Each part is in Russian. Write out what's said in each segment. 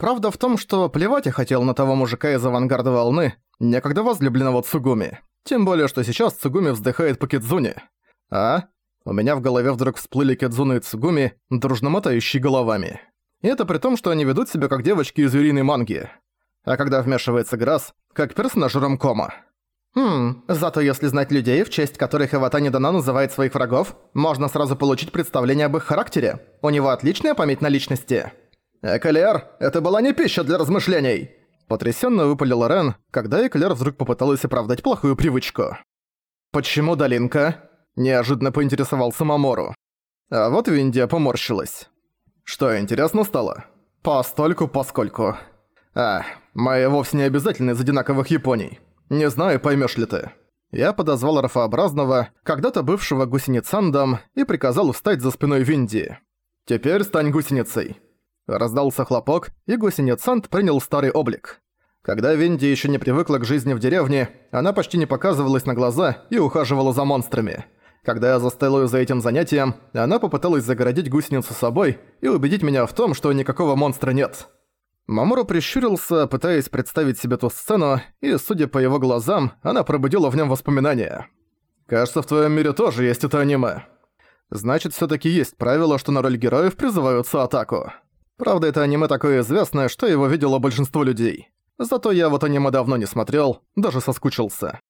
Правда в том, что плевать я хотел на того мужика из авангарда волны, некогда возлюбленного Цугуми. Тем более, что сейчас Цугуми вздыхает по Кидзуне. А? У меня в голове вдруг всплыли Кидзуна и Цугуми, дружно мотающие головами. И это при том, что они ведут себя как девочки из звериной манги. А когда вмешивается Грасс, как персонаж ромкома. Хм, зато если знать людей, в честь которых Иватани Дана называет своих врагов, можно сразу получить представление об их характере. У него отличная память на личности. «Эклер, это была не пища для размышлений!» Потрясенно выпалил Рен, когда Эклер вдруг попыталась оправдать плохую привычку. «Почему Долинка?» – неожиданно поинтересовался Мамору. А вот Виндия поморщилась. «Что, интересно стало?» «Постольку, поскольку». «А, мои вовсе не обязательно из одинаковых Японий. Не знаю, поймешь ли ты». Я подозвал Рафообразного, когда-то бывшего гусеницандом, и приказал встать за спиной Винди. «Теперь стань гусеницей». Раздался хлопок, и гусеницант принял старый облик. Когда Винди еще не привыкла к жизни в деревне, она почти не показывалась на глаза и ухаживала за монстрами. Когда я заставил ее за этим занятием, она попыталась загородить гусеницу собой и убедить меня в том, что никакого монстра нет. Мамору прищурился, пытаясь представить себе ту сцену, и, судя по его глазам, она пробудила в нем воспоминания. «Кажется, в твоем мире тоже есть это аниме. Значит, все таки есть правило, что на роль героев призываются атаку». Правда, это аниме такое известное, что его видело большинство людей. Зато я вот аниме давно не смотрел, даже соскучился.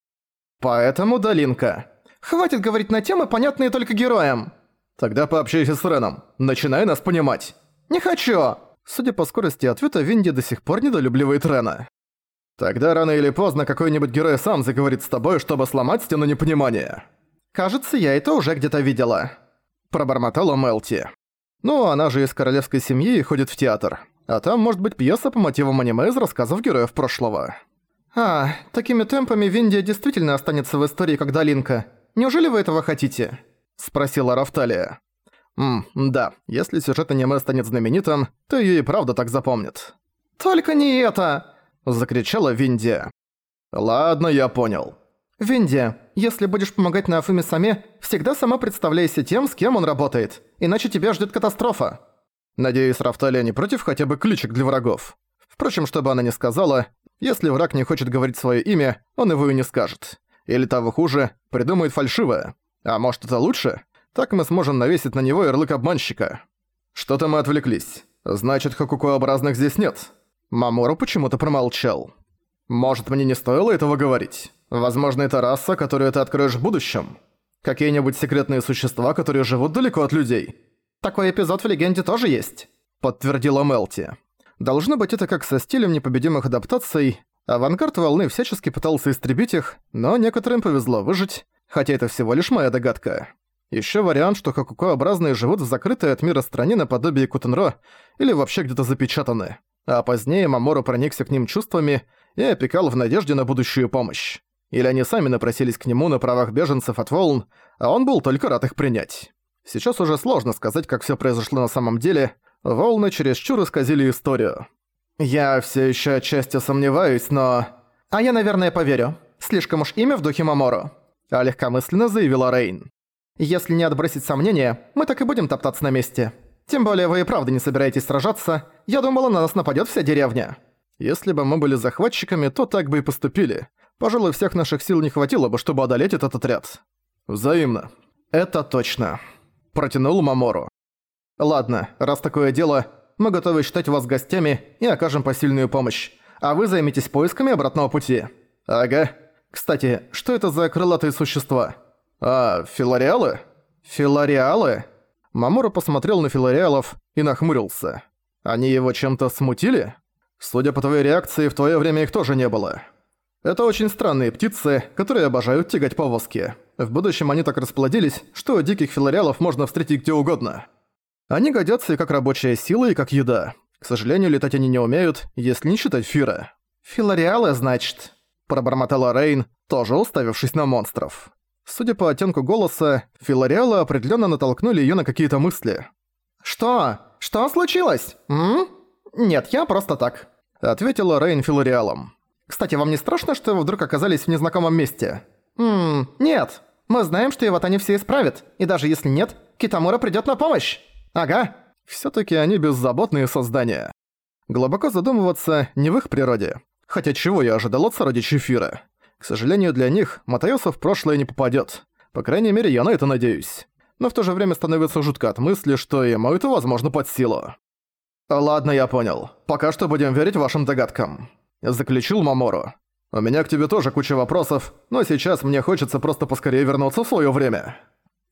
Поэтому, Долинка, хватит говорить на темы, понятные только героям. Тогда пообщайся с Реном, начинай нас понимать. Не хочу. Судя по скорости ответа, Винди до сих пор недолюбливает Рена. Тогда рано или поздно какой-нибудь герой сам заговорит с тобой, чтобы сломать стену непонимания. Кажется, я это уже где-то видела. Пробормотала Мелти. Ну, она же из королевской семьи и ходит в театр. А там может быть пьеса по мотивам аниме из рассказов героев прошлого. А, такими темпами Виндия действительно останется в истории как Долинка. Неужели вы этого хотите? Спросила Рафталия. Ммм, да, если сюжет аниме станет знаменитым, то её и правда так запомнят. «Только не это!» – закричала Виндия. «Ладно, я понял». «Виндия, если будешь помогать Нафуме Саме, всегда сама представляйся тем, с кем он работает, иначе тебя ждет катастрофа». Надеюсь, Рафталия не против хотя бы ключик для врагов. Впрочем, чтобы она не сказала, если враг не хочет говорить свое имя, он его и не скажет. Или того хуже, придумает фальшивое. А может это лучше? Так мы сможем навесить на него ярлык обманщика. Что-то мы отвлеклись. Значит, хакукообразных здесь нет. Мамору почему-то промолчал. Может, мне не стоило этого говорить? Возможно, это раса, которую ты откроешь в будущем. Какие-нибудь секретные существа, которые живут далеко от людей. Такой эпизод в легенде тоже есть, подтвердила Мелти. Должно быть, это как со стилем непобедимых адаптаций. Авангард волны всячески пытался истребить их, но некоторым повезло выжить, хотя это всего лишь моя догадка. Еще вариант, что хакукообразные живут в закрытой от мира стране наподобие Кутенро или вообще где-то запечатаны. А позднее Мамору проникся к ним чувствами и опекал в надежде на будущую помощь. Или они сами напросились к нему на правах беженцев от волн, а он был только рад их принять. Сейчас уже сложно сказать, как всё произошло на самом деле. Волны чересчур исказили историю. Я всё ещё отчасти сомневаюсь, но... А я, наверное, поверю. Слишком уж имя в духе Мамору. А легкомысленно заявила Рейн. Если не отбросить сомнения, мы так и будем топтаться на месте. Тем более вы и правда не собираетесь сражаться. Я думала, на нас нападёт вся деревня. Если бы мы были захватчиками, то так бы и поступили. Пожалуй, всех наших сил не хватило бы, чтобы одолеть этот отряд. Взаимно. Это точно. Протянул Мамору. Ладно, раз такое дело, мы готовы считать вас гостями и окажем посильную помощь. А вы займитесь поисками обратного пути. Ага. Кстати, что это за крылатые существа? А, филариалы? Филариалы? Мамору посмотрел на филариалов и нахмурился. Они его чем-то смутили? Судя по твоей реакции, в твое время их тоже не было. Это очень странные птицы, которые обожают тягать повозки. В будущем они так расплодились, что диких филариалов можно встретить где угодно. Они годятся и как рабочая сила, и как еда. К сожалению, летать они не умеют, если не считать Фира. «Филариалы, значит?» – пробормотала Рейн, тоже уставившись на монстров. Судя по оттенку голоса, филариалы определенно натолкнули ее на какие-то мысли. «Что? Что случилось? М? Нет, я просто так», – ответила Рейн филариалом. Кстати, вам не страшно, что вы вдруг оказались в незнакомом месте? Ммм, нет. Мы знаем, что они все исправят. И даже если нет, Китамура придёт на помощь. Ага. Всё-таки они беззаботные создания. Глубоко задумываться не в их природе. Хотя чего я ожидал от сородичей Фира? К сожалению для них, Матаёса в прошлое не попадёт. По крайней мере, я на это надеюсь. Но в то же время становится жутко от мысли, что ему это возможно под силу. «Ладно, я понял. Пока что будем верить вашим догадкам», — заключил Мамору. «У меня к тебе тоже куча вопросов, но сейчас мне хочется просто поскорее вернуться в своё время».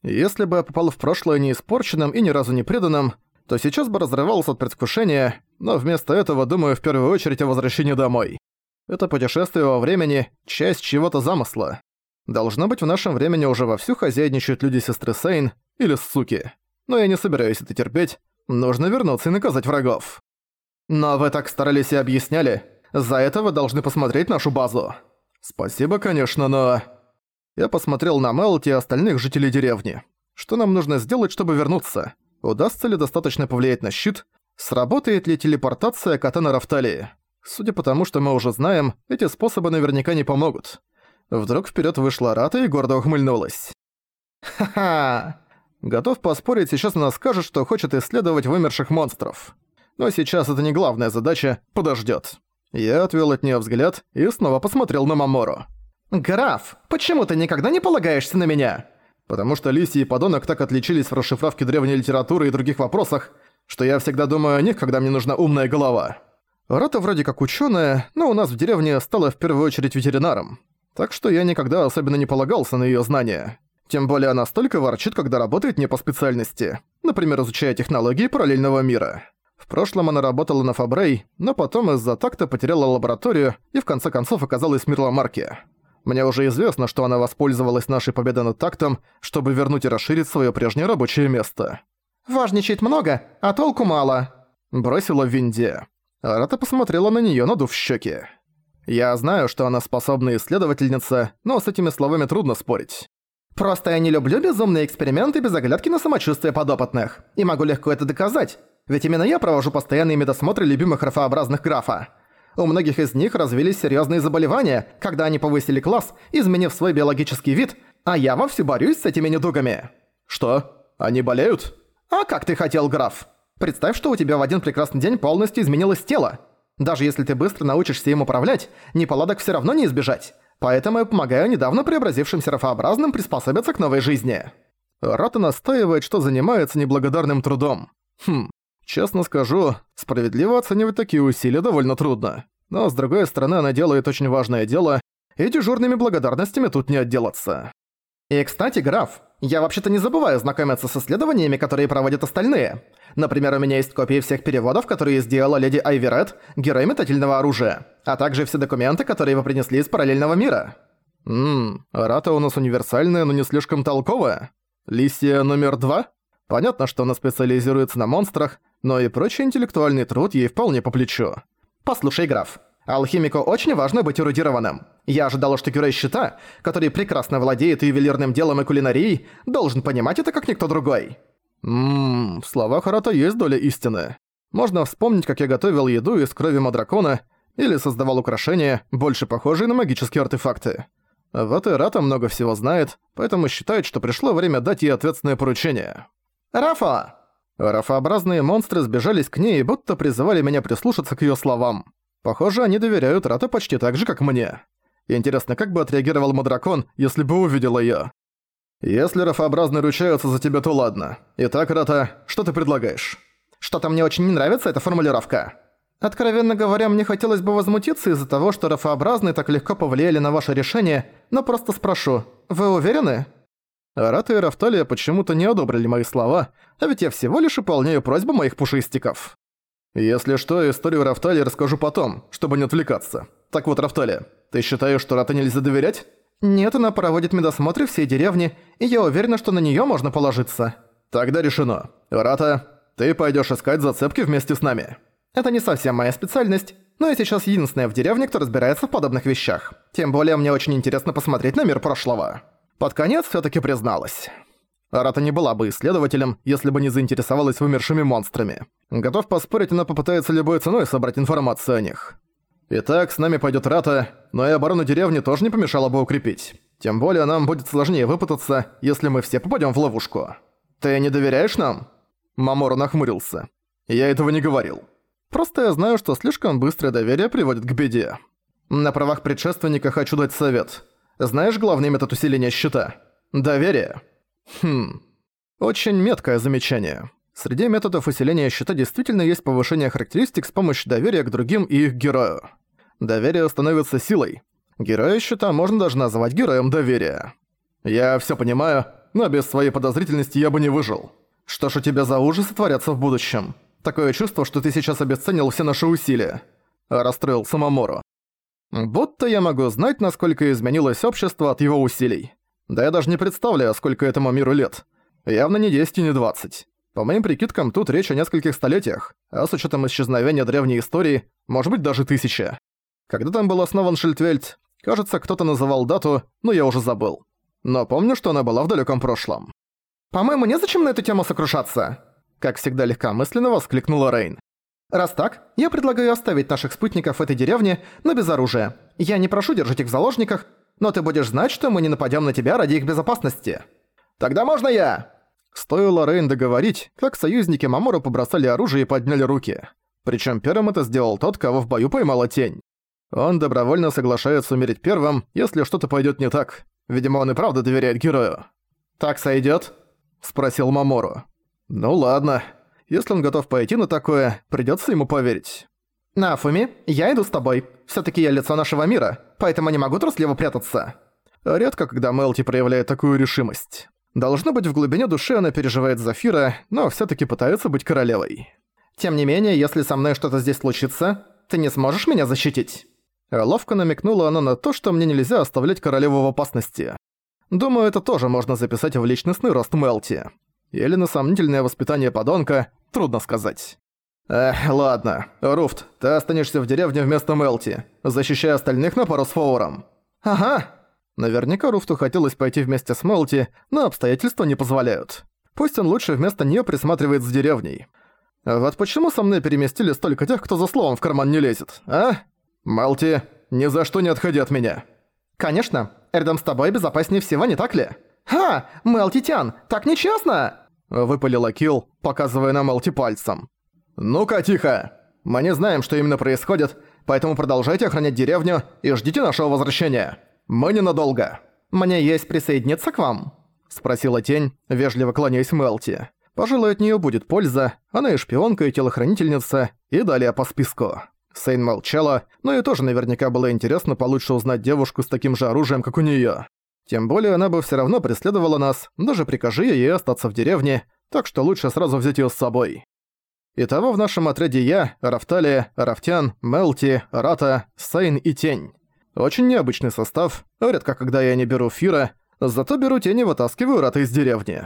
Если бы я попал в прошлое неиспорченным и ни разу не преданным, то сейчас бы разрывался от предвкушения, но вместо этого думаю в первую очередь о возвращении домой. Это путешествие во времени – часть чего-то замысла. Должно быть, в нашем времени уже вовсю хозяйничают люди сестры Сейн или суки. Но я не собираюсь это терпеть. Нужно вернуться и наказать врагов. Но вы так старались и объясняли. За это вы должны посмотреть нашу базу. Спасибо, конечно, но... Я посмотрел на Мелти и остальных жителей деревни. Что нам нужно сделать, чтобы вернуться? Удастся ли достаточно повлиять на щит? Сработает ли телепортация Катана Рафталии? Судя по тому, что мы уже знаем, эти способы наверняка не помогут. Вдруг вперед вышла Рата и гордо ухмыльнулась. «Ха-ха! Готов поспорить, сейчас она скажет, что хочет исследовать вымерших монстров. Но сейчас это не главная задача, подождет. Я отвел от нее взгляд и снова посмотрел на Мамору. «Граф, почему ты никогда не полагаешься на меня?» Потому что Лиси и Подонок так отличились в расшифровке древней литературы и других вопросах, что я всегда думаю о них, когда мне нужна умная голова. Рата вроде как ученая, но у нас в деревне стала в первую очередь ветеринаром. Так что я никогда особенно не полагался на ее знания. Тем более она столько ворчит, когда работает не по специальности. Например, изучая технологии параллельного мира. В прошлом она работала на Фабрей, но потом из-за такта потеряла лабораторию и в конце концов оказалась в Мирломарке. Мне уже известно, что она воспользовалась нашей победой над тактом, чтобы вернуть и расширить свое прежнее рабочее место. «Важничать много, а толку мало», – бросила Винди. Арата посмотрела на неё, надув щеки. Я знаю, что она способная исследовательница, но с этими словами трудно спорить. Просто я не люблю безумные эксперименты без оглядки на самочувствие подопытных. И могу легко это доказать. Ведь именно я провожу постоянные медосмотры любимых рафообразных графа. У многих из них развились серьезные заболевания, когда они повысили класс, изменив свой биологический вид, а я вовсю борюсь с этими недугами. Что? Они болеют? А как ты хотел, граф? Представь, что у тебя в один прекрасный день полностью изменилось тело. Даже если ты быстро научишься им управлять, неполадок все равно не избежать. Поэтому я помогаю недавно преобразившимся рафообразным приспособиться к новой жизни. Рата настаивает, что занимается неблагодарным трудом. Хм, честно скажу, справедливо оценивать такие усилия довольно трудно. Но с другой стороны, она делает очень важное дело, и дежурными благодарностями тут не отделаться. И, кстати, граф, я вообще-то не забываю знакомиться с исследованиями, которые проводят остальные. Например, у меня есть копии всех переводов, которые сделала леди Айверет, герой метательного оружия, а также все документы, которые вы принесли из параллельного мира. Ммм, Рата у нас универсальная, но не слишком толковая. Лисия номер два? Понятно, что она специализируется на монстрах, но и прочий интеллектуальный труд ей вполне по плечу. Послушай, граф, алхимику очень важно быть эрудированным. Я ожидала, что герой щита, который прекрасно владеет ювелирным делом и кулинарией, должен понимать это как никто другой. Ммм, в словах Арата есть доля истины. Можно вспомнить, как я готовил еду из крови Мадракона или создавал украшения, больше похожие на магические артефакты. Вот и Рата много всего знает, поэтому считает, что пришло время дать ей ответственное поручение. «Рафа!» Рафообразные монстры сбежались к ней и будто призывали меня прислушаться к её словам. Похоже, они доверяют Рата почти так же, как мне. Интересно, как бы отреагировал Мадракон, если бы увидел её? «Если рафообразные ручаются за тебя, то ладно. Итак, Рата, что ты предлагаешь?» «Что-то мне очень не нравится эта формулировка». «Откровенно говоря, мне хотелось бы возмутиться из-за того, что рафообразные так легко повлияли на ваше решение, но просто спрошу, вы уверены?» Рата и Рафталия почему-то не одобрили мои слова, а ведь я всего лишь выполняю просьбу моих пушистиков. Если что, историю Рафталии расскажу потом, чтобы не отвлекаться. Так вот, Рафталия, ты считаешь, что Рата нельзя доверять? «Нет, она проводит медосмотры всей деревни, и я уверена, что на неё можно положиться». «Тогда решено. Рата, ты пойдёшь искать зацепки вместе с нами». «Это не совсем моя специальность, но я сейчас единственная в деревне, кто разбирается в подобных вещах. Тем более мне очень интересно посмотреть на мир прошлого». Под конец всё-таки призналась. Рата не была бы исследователем, если бы не заинтересовалась вымершими монстрами. Готов поспорить, она попытается любой ценой собрать информацию о них. Итак, с нами пойдет Рата, но и оборону деревни тоже не помешало бы укрепить. Тем более нам будет сложнее выпутаться, если мы все попадем в ловушку. Ты не доверяешь нам? Мамору нахмурился. Я этого не говорил. Просто я знаю, что слишком быстрое доверие приводит к беде. На правах предшественника хочу дать совет. Знаешь главный метод усиления щита? Доверие. Хм. Очень меткое замечание. Среди методов усиления щита действительно есть повышение характеристик с помощью доверия к другим и их герою. Доверие становится силой. Героя щита можно даже назвать героем доверия. Я всё понимаю, но без своей подозрительности я бы не выжил. Что ж у тебя за ужасы творятся в будущем? Такое чувство, что ты сейчас обесценил все наши усилия. Расстроил Самомору. Будто я могу знать, насколько изменилось общество от его усилий. Да я даже не представляю, сколько этому миру лет. Явно не 10 и не 20. По моим прикидкам, тут речь о нескольких столетиях, а с учетом исчезновения древней истории, может быть даже тысяча. Когда там был основан Шильдвельд, кажется, кто-то называл дату, но я уже забыл. Но помню, что она была в далеком прошлом. «По-моему, незачем на эту тему сокрушаться!» Как всегда легкомысленно воскликнула Рейн. «Раз так, я предлагаю оставить наших спутников в этой деревне, но без оружия. Я не прошу держать их в заложниках, но ты будешь знать, что мы не нападем на тебя ради их безопасности». «Тогда можно я?» Стоило Рейн договорить, как союзники Мамору побросали оружие и подняли руки. Причем первым это сделал тот, кого в бою поймала тень. Он добровольно соглашается умереть первым, если что-то пойдет не так. Видимо, он и правда доверяет герою. «Так сойдет? спросил Мамору. «Ну ладно. Если он готов пойти на такое, придется ему поверить». «Нафуми, я иду с тобой. все таки я лицо нашего мира, поэтому не могу трусливо прятаться». Редко, когда Мелти проявляет такую решимость. Должно быть, в глубине души она переживает Зафира, но все таки пытается быть королевой. «Тем не менее, если со мной что-то здесь случится, ты не сможешь меня защитить?» Ловко намекнула она на то, что мне нельзя оставлять королеву в опасности. Думаю, это тоже можно записать в личностный рост Мелти. Или на сомнительное воспитание подонка, трудно сказать. Эх, ладно. Руфт, ты останешься в деревне вместо Мелти, защищая остальных на пару с Фоуром. Ага, Наверняка Руфту хотелось пойти вместе с Мелти, но обстоятельства не позволяют. Пусть он лучше вместо неё присматривает с деревней. Вот почему со мной переместили столько тех, кто за словом в карман не лезет, а? Мелти, ни за что не отходи от меня. Конечно, рядом с тобой безопаснее всего, не так ли? «Ха! Мелтитян, так нечестно!» Выпалила Килл, показывая на Мелти пальцем. «Ну-ка, тихо! Мы не знаем, что именно происходит, поэтому продолжайте охранять деревню и ждите нашего возвращения. «Мы ненадолго. Мне есть присоединиться к вам?» Спросила тень, вежливо кланяясь Мелти. Пожалуй, от неё будет польза, она и шпионка, и телохранительница, и далее по списку. Сейн молчала, но ей тоже наверняка было интересно получше узнать девушку с таким же оружием, как у неё. Тем более она бы всё равно преследовала нас, даже прикажи ей остаться в деревне, так что лучше сразу взять её с собой. Итого в нашем отряде я, Рафталия, Рафтян, Мелти, Рата, Сейн и Тень. Очень необычный состав, редко когда я не беру Фира, зато беру тени и вытаскиваю Рата из деревни.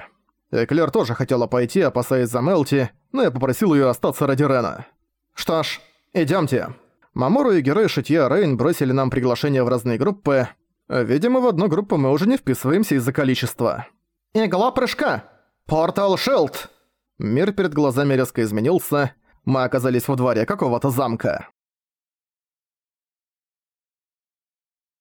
Эклер тоже хотела пойти, опасаясь за Мелти, но я попросил её остаться ради Рена. Что ж, идёмте. Мамору и герой Шитья Рейн бросили нам приглашение в разные группы. Видимо, в одну группу мы уже не вписываемся из-за количества. «Игла прыжка! Портал Шилд!» Мир перед глазами резко изменился. Мы оказались во дворе какого-то замка.